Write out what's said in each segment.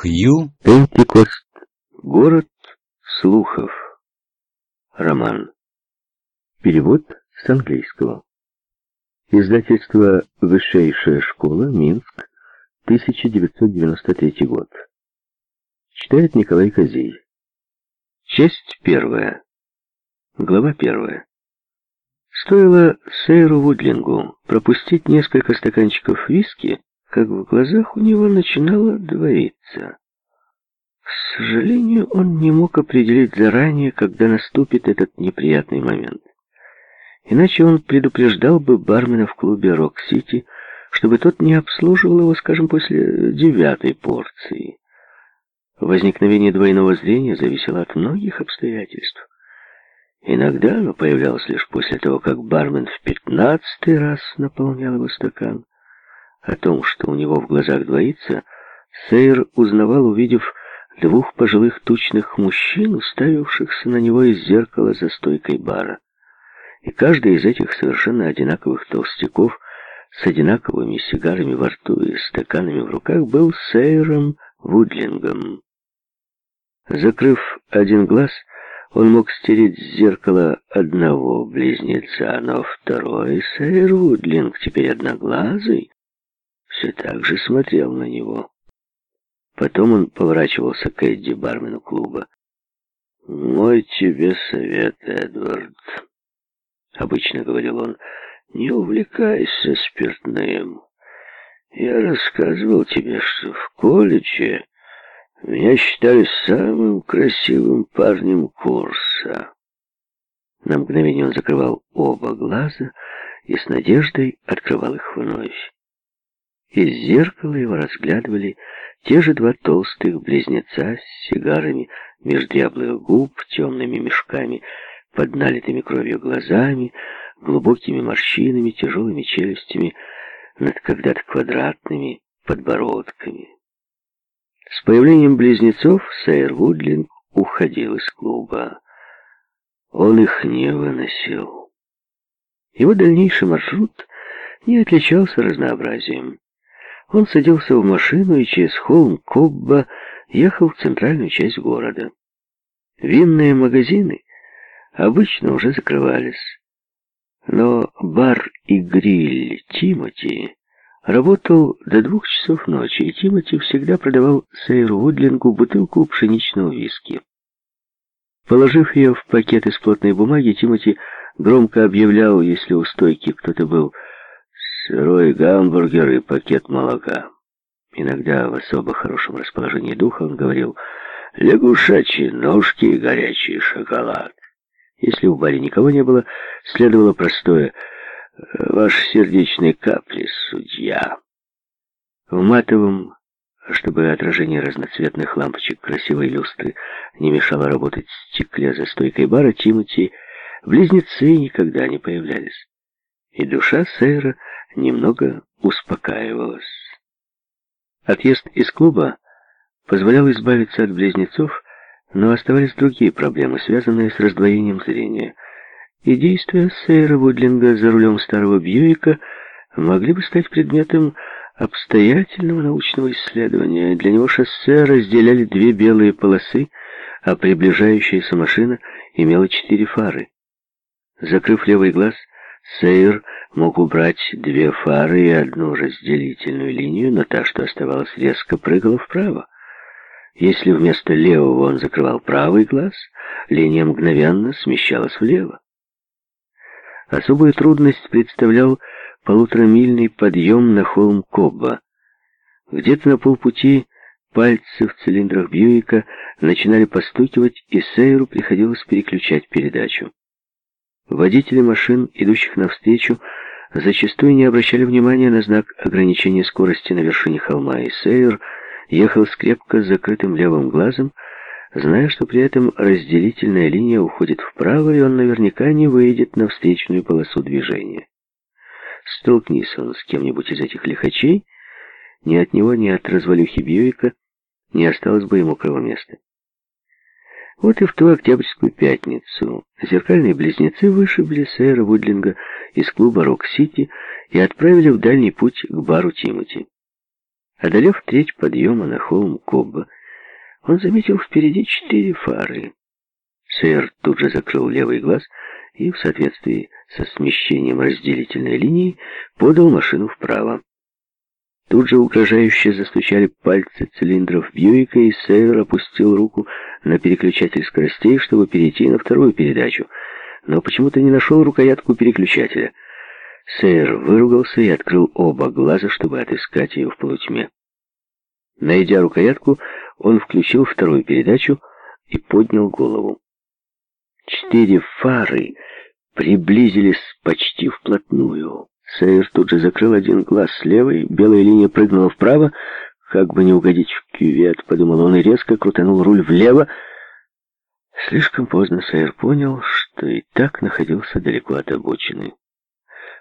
Хью Пентикост. Город слухов. Роман. Перевод с английского. Издательство «Высшая школа», Минск, 1993 год. Читает Николай Козей. Часть первая. Глава первая. Стоило Сейру Вудлингу пропустить несколько стаканчиков виски, как в глазах у него начинало двоиться. К сожалению, он не мог определить заранее, когда наступит этот неприятный момент. Иначе он предупреждал бы бармена в клубе «Рок-Сити», чтобы тот не обслуживал его, скажем, после девятой порции. Возникновение двойного зрения зависело от многих обстоятельств. Иногда оно появлялось лишь после того, как бармен в пятнадцатый раз наполнял его стакан. О том, что у него в глазах двоится, Сейр узнавал, увидев двух пожилых тучных мужчин, уставившихся на него из зеркала за стойкой бара. И каждый из этих совершенно одинаковых толстяков с одинаковыми сигарами во рту и стаканами в руках был Сейром Вудлингом. Закрыв один глаз, он мог стереть с зеркала одного близнеца, но второй, Сейр Вудлинг, теперь одноглазый, все так же смотрел на него. Потом он поворачивался к Эдди, бармену клуба. «Мой тебе совет, Эдвард», — обычно говорил он, — «не увлекайся спиртным. Я рассказывал тебе, что в колледже меня считали самым красивым парнем курса». На мгновение он закрывал оба глаза и с надеждой открывал их вновь. Из зеркала его разглядывали те же два толстых близнеца с сигарами меж дряблых губ, темными мешками, под налитыми кровью глазами, глубокими морщинами, тяжелыми челюстями, над когда-то квадратными подбородками. С появлением близнецов Сейр Вудлинг уходил из клуба. Он их не выносил. Его дальнейший маршрут не отличался разнообразием. Он садился в машину и через холм Кобба ехал в центральную часть города. Винные магазины обычно уже закрывались. Но бар и гриль Тимоти работал до двух часов ночи, и Тимоти всегда продавал Сейру Удлингу бутылку пшеничного виски. Положив ее в пакет из плотной бумаги, Тимоти громко объявлял, если у стойки кто-то был сырой гамбургер и пакет молока. Иногда в особо хорошем расположении духа он говорил «лягушачьи ножки и горячий шоколад». Если у баре никого не было, следовало простое «Ваши сердечные капли, судья». В матовом, чтобы отражение разноцветных лампочек красивой люстры не мешало работать стекле за стойкой бара, Тимоти близнецы никогда не появлялись. И душа сэра немного успокаивалась. Отъезд из клуба позволял избавиться от близнецов, но оставались другие проблемы, связанные с раздвоением зрения. И действия Сейра Вудлинга за рулем старого Бьюика могли бы стать предметом обстоятельного научного исследования. Для него шоссе разделяли две белые полосы, а приближающаяся машина имела четыре фары. Закрыв левый глаз, Сейр мог убрать две фары и одну разделительную линию, но та, что оставалась, резко прыгала вправо. Если вместо левого он закрывал правый глаз, линия мгновенно смещалась влево. Особую трудность представлял полуторамильный подъем на холм Кобба. Где-то на полпути пальцы в цилиндрах Бьюика начинали постукивать, и Сейру приходилось переключать передачу. Водители машин, идущих навстречу, зачастую не обращали внимания на знак ограничения скорости на вершине холма, и Сейер ехал с крепко закрытым левым глазом, зная, что при этом разделительная линия уходит вправо, и он наверняка не выйдет на встречную полосу движения. Столкнись он с кем-нибудь из этих лихачей, ни от него, ни от развалюхи Бьюика не осталось бы ему места. Вот и в ту октябрьскую пятницу зеркальные близнецы вышибли сэра Вудлинга из клуба «Рок-Сити» и отправили в дальний путь к бару Тимоти. Одолев треть подъема на холм Кобба, он заметил впереди четыре фары. Сэр тут же закрыл левый глаз и, в соответствии со смещением разделительной линии, подал машину вправо. Тут же угрожающе застучали пальцы цилиндров Бьюика, и Сейвер опустил руку на переключатель скоростей, чтобы перейти на вторую передачу, но почему-то не нашел рукоятку переключателя. Сейвер выругался и открыл оба глаза, чтобы отыскать ее в полутьме. Найдя рукоятку, он включил вторую передачу и поднял голову. Четыре фары приблизились почти вплотную. Сейер тут же закрыл один глаз с левой, белая линия прыгнула вправо, как бы не угодить в кювет, подумал он и резко крутанул руль влево. Слишком поздно Сейер понял, что и так находился далеко от обочины.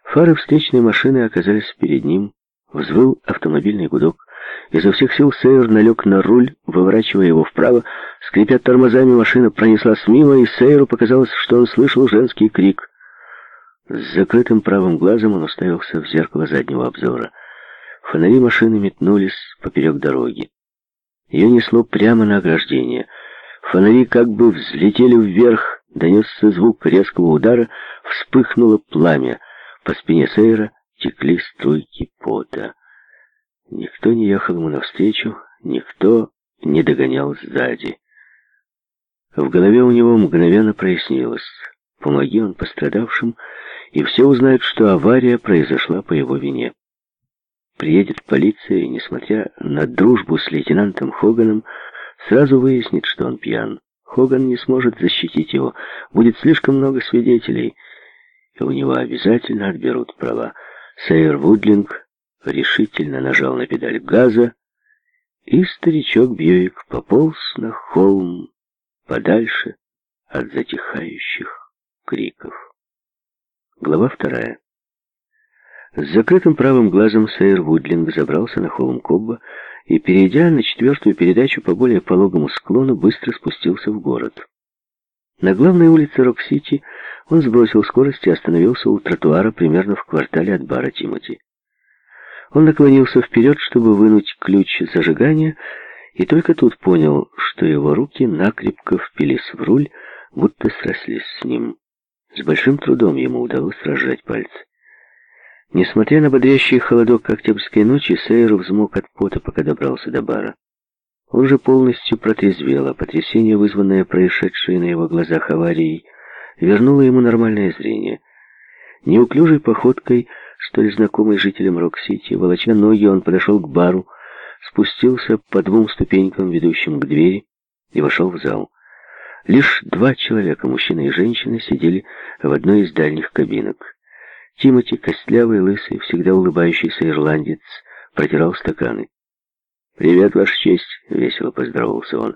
Фары встречной машины оказались перед ним, взвыл автомобильный гудок. Изо всех сил Сейер налег на руль, выворачивая его вправо. Скрипя тормозами, машина пронеслась мимо, и Сейеру показалось, что он слышал женский крик — с закрытым правым глазом он уставился в зеркало заднего обзора. Фонари машины метнулись поперек дороги. Ее несло прямо на ограждение. Фонари как бы взлетели вверх, донесся звук резкого удара, вспыхнуло пламя. По спине Сейра текли струйки пота. Никто не ехал ему навстречу, никто не догонял сзади. В голове у него мгновенно прояснилось. Помоги он пострадавшим, и все узнают, что авария произошла по его вине. Приедет полиция, и, несмотря на дружбу с лейтенантом Хоганом, сразу выяснит, что он пьян. Хоган не сможет защитить его, будет слишком много свидетелей, и у него обязательно отберут права. Сейер Вудлинг решительно нажал на педаль газа, и старичок Бьюик пополз на холм подальше от затихающих криков. Глава вторая. С закрытым правым глазом Сейр Вудлинг забрался на холм Кобба и, перейдя на четвертую передачу по более пологому склону, быстро спустился в город. На главной улице Рок-Сити он сбросил скорость и остановился у тротуара примерно в квартале от бара Тимоти. Он наклонился вперед, чтобы вынуть ключ зажигания, и только тут понял, что его руки накрепко впились в руль, будто срослись с ним. С большим трудом ему удалось разжать пальцы. Несмотря на бодрящий холодок октябрьской ночи, Сейр взмок от пота, пока добрался до бара. Он же полностью протрезвел, а потрясение, вызванное происшедшей на его глазах аварией, вернуло ему нормальное зрение. Неуклюжей походкой, столь знакомой жителям Рок-Сити, волоча ноги, он подошел к бару, спустился по двум ступенькам, ведущим к двери, и вошел в зал. Лишь два человека, мужчина и женщина, сидели в одной из дальних кабинок. Тимоти, костлявый, лысый, всегда улыбающийся ирландец, протирал стаканы. «Привет, Ваша честь!» — весело поздоровался он.